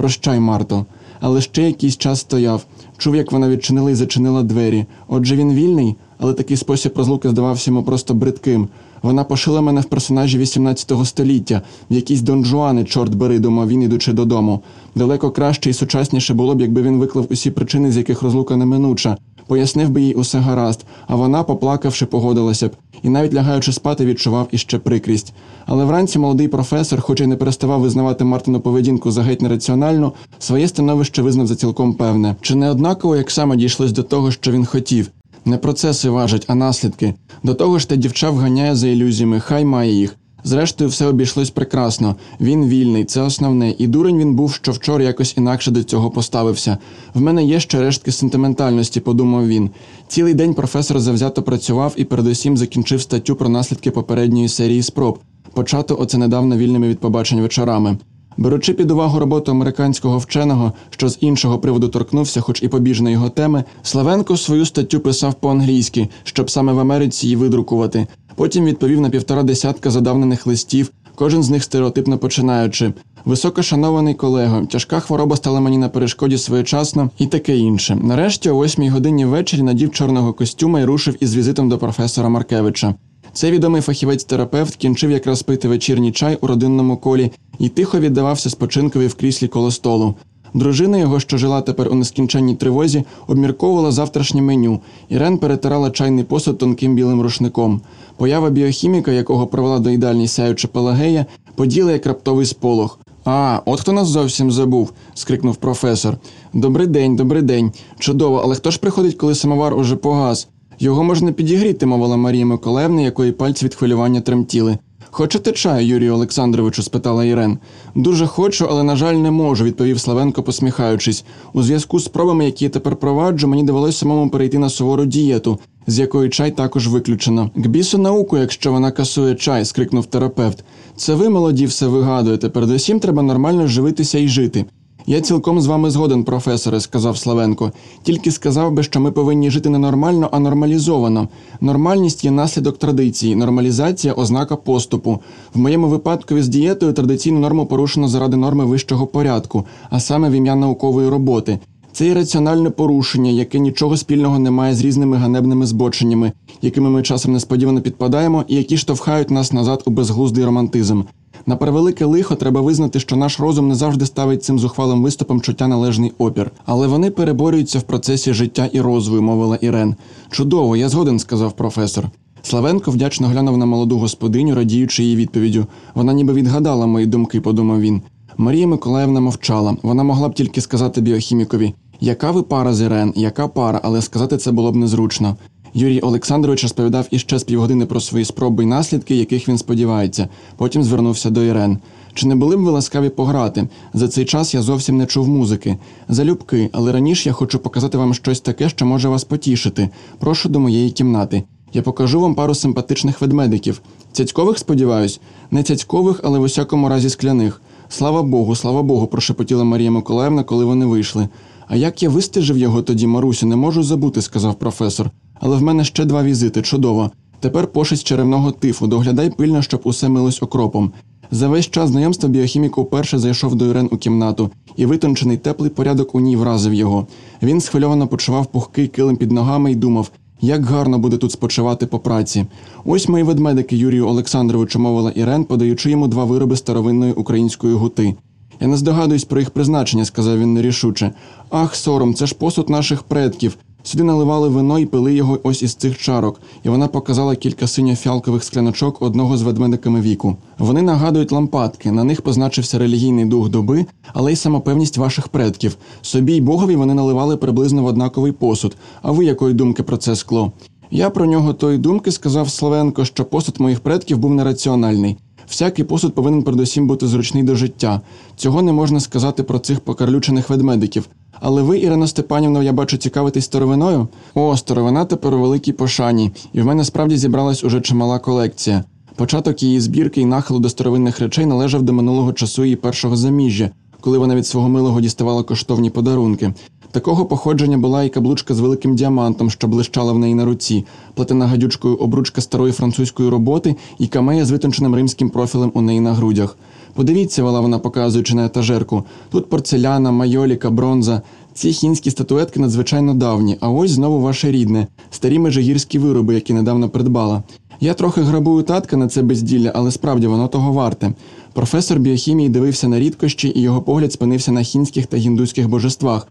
Прощай, Марто. Але ще якийсь час стояв. Чув, як вона відчинила і зачинила двері. Отже, він вільний, але такий спосіб розлуки здавався йому просто бридким. Вона пошила мене в персонажі 18 століття, в якісь Дон Жуани, чорт бери, думав він, ідучи додому. Далеко краще і сучасніше було б, якби він виклав усі причини, з яких розлука неминуча, пояснив би їй усе гаразд, а вона, поплакавши, погодилася б, і навіть лягаючи спати, відчував іще прикрість. Але вранці молодий професор, хоч і не переставав визнавати Мартину поведінку за геть нераціональну, своє становище визнав за цілком певне. Чи не однаково, як саме дійшлось до того, що він хотів? Не процеси важать, а наслідки. До того ж, та дівча вганяє за ілюзіями, хай має їх. Зрештою, все обійшлось прекрасно. Він вільний, це основне, і дурень він був, що вчора якось інакше до цього поставився. В мене є ще рештки сентиментальності, подумав він. Цілий день професор завзято працював і передусім закінчив статтю про наслідки попередньої серії спроб, почато оце недавно вільними від побачень вечорами. Беручи під увагу роботу американського вченого, що з іншого приводу торкнувся, хоч і побіжно його теми, Славенко свою статтю писав по-англійськи, щоб саме в Америці її видрукувати. Потім відповів на півтора десятка задавнених листів, кожен з них стереотипно починаючи. Високошанований колего, тяжка хвороба стала мені на перешкоді своєчасно і таке інше. Нарешті, о восьмій годині ввечері надів чорного костюма і рушив із візитом до професора Маркевича. Цей відомий фахівець-терапевт кінчив якраз пити вечірній чай у родинному колі і тихо віддавався спочинкові в кріслі коло столу. Дружина його, що жила тепер у нескінченній тривозі, обмірковувала завтрашнє меню. Ірен перетирала чайний посуд тонким білим рушником. Поява біохіміка, якого провела до ідеальні сяюча Пелагея, поділа як раптовий сполох. А, от хто нас зовсім забув, скрикнув професор. Добрий день, добрий день. Чудово, але хто ж приходить, коли самовар уже погас? Його можна підігріти, мовила Марія Миколаївна, якої пальці від хвилювання тремтіли. Хочете чаю, Юрію Олександровичу? спитала Ірен. Дуже хочу, але, на жаль, не можу, відповів Славенко, посміхаючись. У зв'язку з спробами, які я тепер проваджу, мені довелося самому перейти на сувору дієту, з якої чай також виключено. К бісу науку, якщо вона касує чай, скрикнув терапевт. Це ви, молоді, все вигадуєте. Передусім треба нормально живитися і жити. Я цілком з вами згоден, професоре, сказав Славенко. Тільки сказав би, що ми повинні жити не нормально, а нормалізовано. Нормальність є наслідок традиції, нормалізація ознака поступу. В моєму випадку з дієтою традиційну норму порушено заради норми вищого порядку, а саме в ім'я наукової роботи. Це є раціональне порушення, яке нічого спільного не має з різними ганебними збоченнями, якими ми часом несподівано підпадаємо, і які штовхають нас назад у безглуздий романтизм. На превелике лихо треба визнати, що наш розум не завжди ставить цим зухвалим виступом чуття належний опір, але вони переборюються в процесі життя і розвою, мовила Ірен. Чудово, я згоден, сказав професор. Славенко вдячно глянув на молоду господиню, радіючи її відповіддю. Вона ніби відгадала мої думки, подумав він. Марія Миколаївна мовчала. Вона могла б тільки сказати біохімікові, яка ви пара з Ірен, яка пара, але сказати це було б незручно. Юрій Олександрович розповідав іще з півгодини про свої спроби й наслідки, яких він сподівається. Потім звернувся до Ірен. Чи не були б ви ласкаві пограти? За цей час я зовсім не чув музики. Залюбки, але раніше я хочу показати вам щось таке, що може вас потішити. Прошу до моєї кімнати. Я покажу вам пару симпатичних ведмедиків. Цяцькових, сподіваюсь, не цяцькових, але в усякому разі скляних. Слава Богу, слава Богу, прошепотіла Марія Миколаївна, коли вони вийшли. А як я вистежив його тоді, Марусю, не можу забути, сказав професор. Але в мене ще два візити, чудово. Тепер пошесть черевного тифу, доглядай пильно, щоб усе милось окропом. За весь час знайомства біохімік уперше зайшов до Ірен у кімнату, і витончений теплий порядок у ній вразив його. Він схвильовано почував пухкий килим під ногами і думав, як гарно буде тут спочивати по праці. Ось мої ведмедики, Юрію Олександровичу, мовила Ірен, подаючи йому два вироби старовинної української гути. Я не здогадуюсь про їх призначення, сказав він нерішуче. Ах, сором, це ж посуд наших предків. Сюди наливали вино і пили його ось із цих чарок, і вона показала кілька синьо-фіалкових скляночок одного з ведмедиками віку. Вони нагадують лампадки, на них позначився релігійний дух доби, але й самопевність ваших предків. Собі й богові вони наливали приблизно в однаковий посуд. А ви якої думки про це скло? Я про нього тої думки сказав Славенко, що посуд моїх предків був нераціональний. Всякий посуд повинен передусім бути зручний до життя. Цього не можна сказати про цих покарлючених ведмедиків. Але ви, Ірина Степанівна, я бачу, цікавитись старовиною? О, старовина тепер у великій пошані, і в мене справді зібралась уже чимала колекція. Початок її збірки і нахилу до старовинних речей належав до минулого часу її першого заміжжя, коли вона від свого милого діставала коштовні подарунки. Такого походження була і каблучка з великим діамантом, що блищала в неї на руці, плетена гадючкою обручка старої французької роботи і камея з витонченим римським профілем у неї на грудях. Подивіться, вела вона показуючи на етажерку. Тут порцеляна, майоліка, бронза. Ці хінські статуетки надзвичайно давні. А ось знову ваше рідне, старі межигірські вироби, які недавно придбала. Я трохи грабую татка на це безділля, але справді воно того варте. Професор біохімії дивився на рідкощі, і його погляд спинився на хінських та гіндуських божествах.